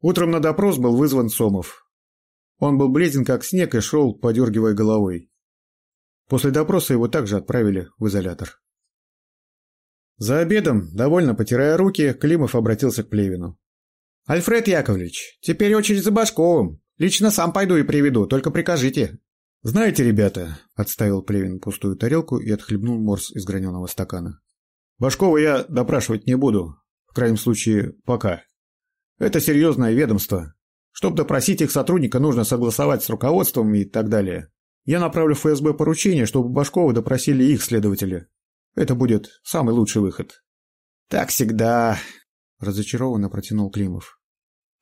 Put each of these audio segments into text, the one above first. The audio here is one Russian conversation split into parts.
Утром на допрос был вызван Сомов. Он был бледен как снег и шел, подергивая головой. После допроса его также отправили в изолятор. За обедом, довольно потирая руки, Климов обратился к Плевину. «Альфред Яковлевич, теперь очередь за Башковым. Лично сам пойду и приведу, только прикажите». «Знаете, ребята», — отставил Плевин пустую тарелку и отхлебнул морс из граненого стакана. «Башкова я допрашивать не буду. В крайнем случае, пока. Это серьезное ведомство. Чтобы допросить их сотрудника, нужно согласовать с руководством и так далее. Я направлю в ФСБ поручение, чтобы Башкова допросили их следователи. Это будет самый лучший выход. Так всегда, разочарованно протянул Климов.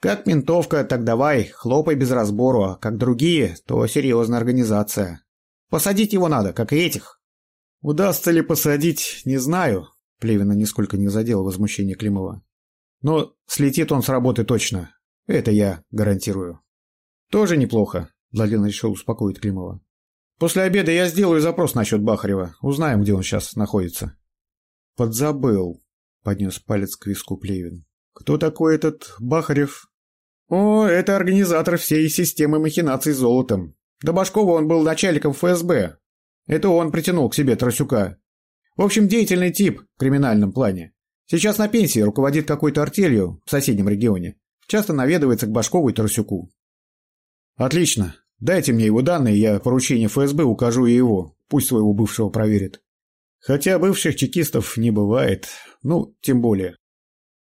Как ментовка, так давай, хлопай без разбору, а как другие, то серьезная организация. Посадить его надо, как и этих. Удастся ли посадить, не знаю. Плевина нисколько не задел возмущение Климова. Но слетит он с работы точно. Это я гарантирую. Тоже неплохо, Владимир решил успокоить Климова. После обеда я сделаю запрос насчет Бахарева. Узнаем, где он сейчас находится. Подзабыл, поднес палец к виску Плевин. Кто такой этот Бахарев? О, это организатор всей системы махинаций с золотом. До Башкова он был начальником ФСБ. Это он притянул к себе Тросюка. В общем, деятельный тип в криминальном плане. Сейчас на пенсии руководит какой-то артелью в соседнем регионе. Часто наведывается к Башкову и Тарасюку. Отлично. Дайте мне его данные, я поручение ФСБ укажу и его. Пусть своего бывшего проверит. Хотя бывших чекистов не бывает. Ну, тем более.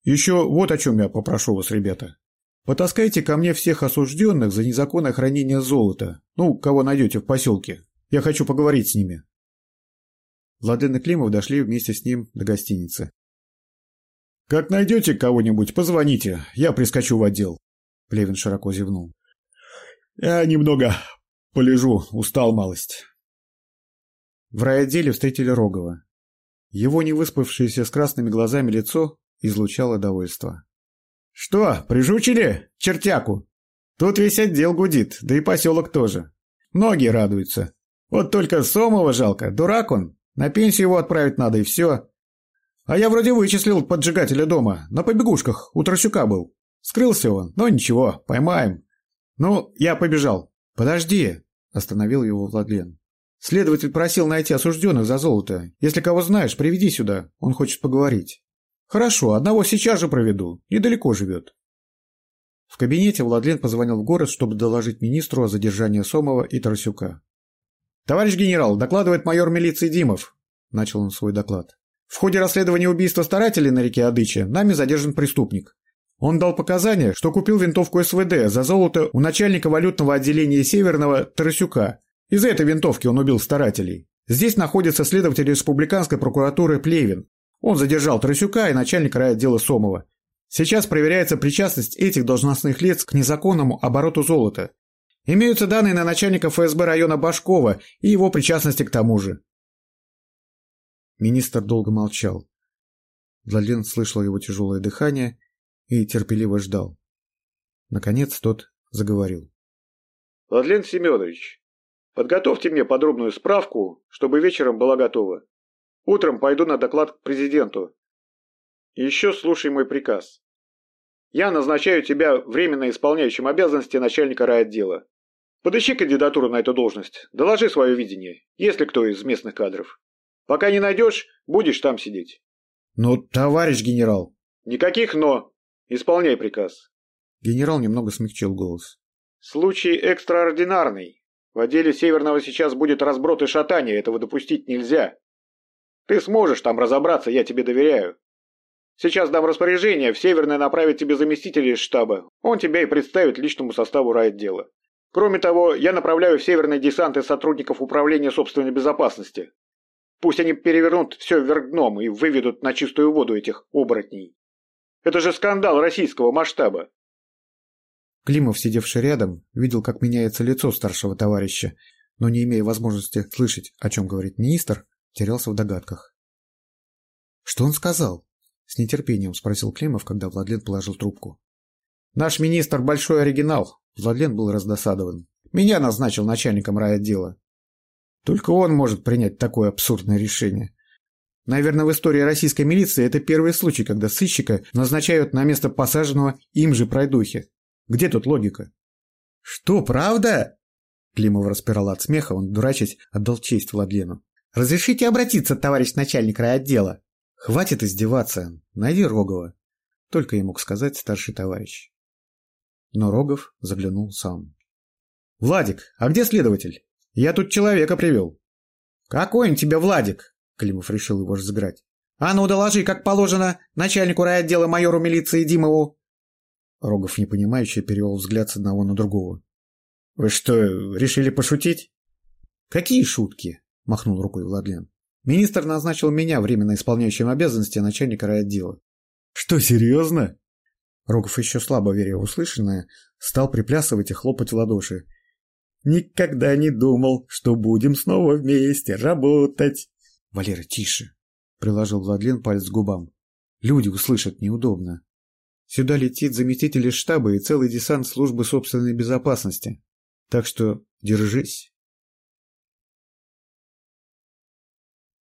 Еще вот о чем я попрошу вас, ребята. Потаскайте ко мне всех осужденных за незаконное хранение золота. Ну, кого найдете в поселке. Я хочу поговорить с ними. Владлен и Климов дошли вместе с ним до гостиницы. «Как найдете кого-нибудь, позвоните, я прискочу в отдел». Плевин широко зевнул. «Я немного полежу, устал малость». В райотделе встретили Рогова. Его невыспавшееся с красными глазами лицо излучало довольство. «Что, прижучили чертяку? Тут весь отдел гудит, да и поселок тоже. Многие радуются. Вот только Сомова жалко, дурак он. На пенсию его отправить надо и все. А я вроде вычислил поджигателя дома. На побегушках у Тросюка был. Скрылся он, но ничего, поймаем. Ну, я побежал. Подожди, остановил его Владлен. Следователь просил найти осужденных за золото. Если кого знаешь, приведи сюда. Он хочет поговорить. Хорошо, одного сейчас же проведу. Недалеко живет. В кабинете Владлен позвонил в город, чтобы доложить министру о задержании Сомова и Тарасюка. «Товарищ генерал, докладывает майор милиции Димов», – начал он свой доклад. В ходе расследования убийства старателей на реке Адыче нами задержан преступник. Он дал показания, что купил винтовку СВД за золото у начальника валютного отделения Северного Тарасюка. Из-за этой винтовки он убил старателей. Здесь находится следователь республиканской прокуратуры Плевин. Он задержал Тарасюка и начальника райотдела Сомова. Сейчас проверяется причастность этих должностных лиц к незаконному обороту золота. Имеются данные на начальника ФСБ района Башкова и его причастности к тому же. Министр долго молчал. Владлен слышал его тяжелое дыхание и терпеливо ждал. Наконец тот заговорил. «Владлен Семенович, подготовьте мне подробную справку, чтобы вечером была готова. Утром пойду на доклад к президенту. И еще слушай мой приказ. Я назначаю тебя временно исполняющим обязанности начальника райотдела. Подыщи кандидатуру на эту должность, доложи свое видение, если кто из местных кадров. Пока не найдешь, будешь там сидеть. Но, товарищ генерал... Никаких «но». Исполняй приказ. Генерал немного смягчил голос. Случай экстраординарный. В отделе Северного сейчас будет разброд и шатание, этого допустить нельзя. Ты сможешь там разобраться, я тебе доверяю. Сейчас дам распоряжение, в Северное направить тебе заместителя из штаба. Он тебя и представит личному составу райотдела. Кроме того, я направляю в Северный десант из сотрудников Управления собственной безопасности. Пусть они перевернут все вверх дном и выведут на чистую воду этих оборотней. Это же скандал российского масштаба. Климов, сидевший рядом, видел, как меняется лицо старшего товарища, но не имея возможности слышать, о чем говорит министр, терялся в догадках. «Что он сказал?» — с нетерпением спросил Климов, когда Владлен положил трубку. «Наш министр большой оригинал», — Владлен был раздосадован. «Меня назначил начальником райотдела. Только он может принять такое абсурдное решение. Наверное, в истории российской милиции это первый случай, когда сыщика назначают на место посаженного им же пройдухи. Где тут логика? Что, правда? Климов распирал от смеха, он, дурачась, отдал честь Владлену. «Разрешите обратиться, товарищ начальник райотдела?» «Хватит издеваться. Найди Рогова», — только и мог сказать старший товарищ. Но Рогов заглянул сам. «Владик, а где следователь? Я тут человека привел». «Какой он тебе, Владик?» — Климов решил его разыграть. «А ну, доложи, как положено, начальнику райотдела майору милиции Димову». Рогов непонимающе перевел взгляд с одного на другого. «Вы что, решили пошутить?» «Какие шутки?» – махнул рукой Владлен. «Министр назначил меня временно исполняющим обязанности начальника райотдела». «Что, серьезно?» Рогов еще слабо веря услышанное, стал приплясывать и хлопать в ладоши. «Никогда не думал, что будем снова вместе работать!» «Валера, тише!» – приложил Владлен палец к губам. «Люди услышат неудобно. Сюда летит заместитель штаба и целый десант службы собственной безопасности. Так что держись.